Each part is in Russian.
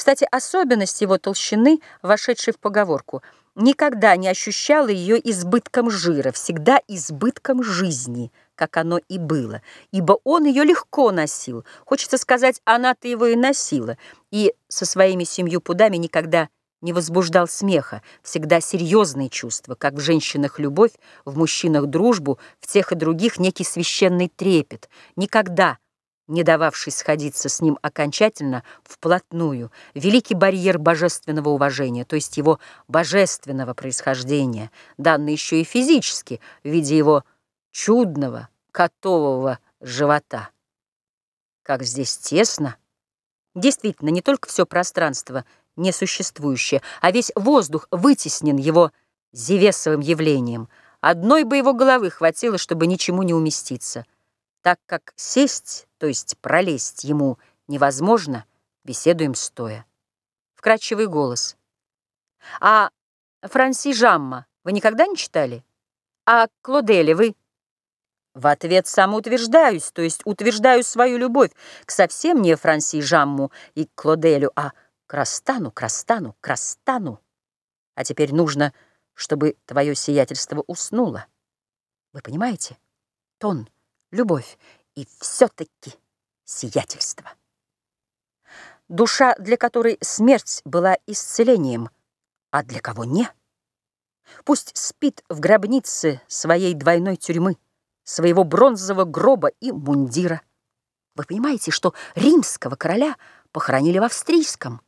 Кстати, особенность его толщины, вошедшей в поговорку, никогда не ощущала ее избытком жира, всегда избытком жизни, как оно и было, ибо он ее легко носил. Хочется сказать, она-то его и носила, и со своими семью пудами никогда не возбуждал смеха, всегда серьезные чувства, как в женщинах любовь, в мужчинах дружбу, в тех и других некий священный трепет, никогда не дававший сходиться с ним окончательно вплотную, великий барьер божественного уважения, то есть его божественного происхождения, данный еще и физически в виде его чудного котового живота. Как здесь тесно! Действительно, не только все пространство несуществующее, а весь воздух вытеснен его зевесовым явлением. Одной бы его головы хватило, чтобы ничему не уместиться. Так как сесть, то есть пролезть ему невозможно, беседуем стоя. Вкрадчивый голос. А Франси Жамма вы никогда не читали? А Клодели вы? В ответ самоутверждаюсь, то есть утверждаю свою любовь к совсем не Франси Жамму и Клоделю, а к Растану, к Растану, к Растану. А теперь нужно, чтобы твое сиятельство уснуло. Вы понимаете? Тон, любовь и все-таки сиятельство. Душа, для которой смерть была исцелением, а для кого не. Пусть спит в гробнице своей двойной тюрьмы, своего бронзового гроба и мундира. Вы понимаете, что римского короля похоронили в австрийском?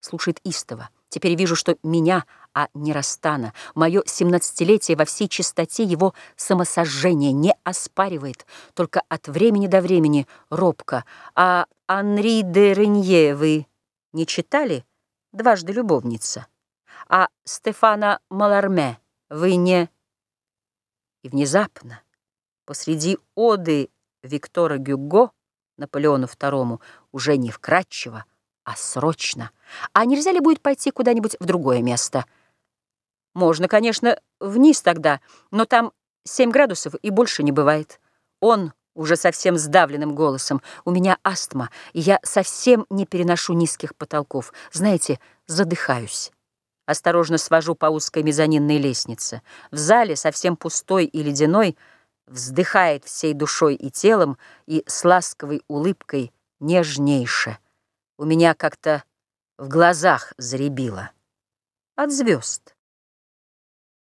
Слушает истово. Теперь вижу, что меня, а не Растана, мое семнадцатилетие во всей чистоте его самосожжения не оспаривает, только от времени до времени робко. А Анри де Ренье вы не читали? Дважды любовница. А Стефана Маларме вы не... И внезапно посреди оды Виктора Гюго Наполеону II уже не вкратчиво, а срочно. А нельзя ли будет пойти куда-нибудь в другое место? Можно, конечно, вниз тогда, но там 7 градусов и больше не бывает. Он уже совсем сдавленным голосом. У меня астма, и я совсем не переношу низких потолков. Знаете, задыхаюсь. Осторожно свожу по узкой мезонинной лестнице. В зале, совсем пустой и ледяной, вздыхает всей душой и телом и с ласковой улыбкой нежнейше. У меня как-то в глазах заребило. От звезд.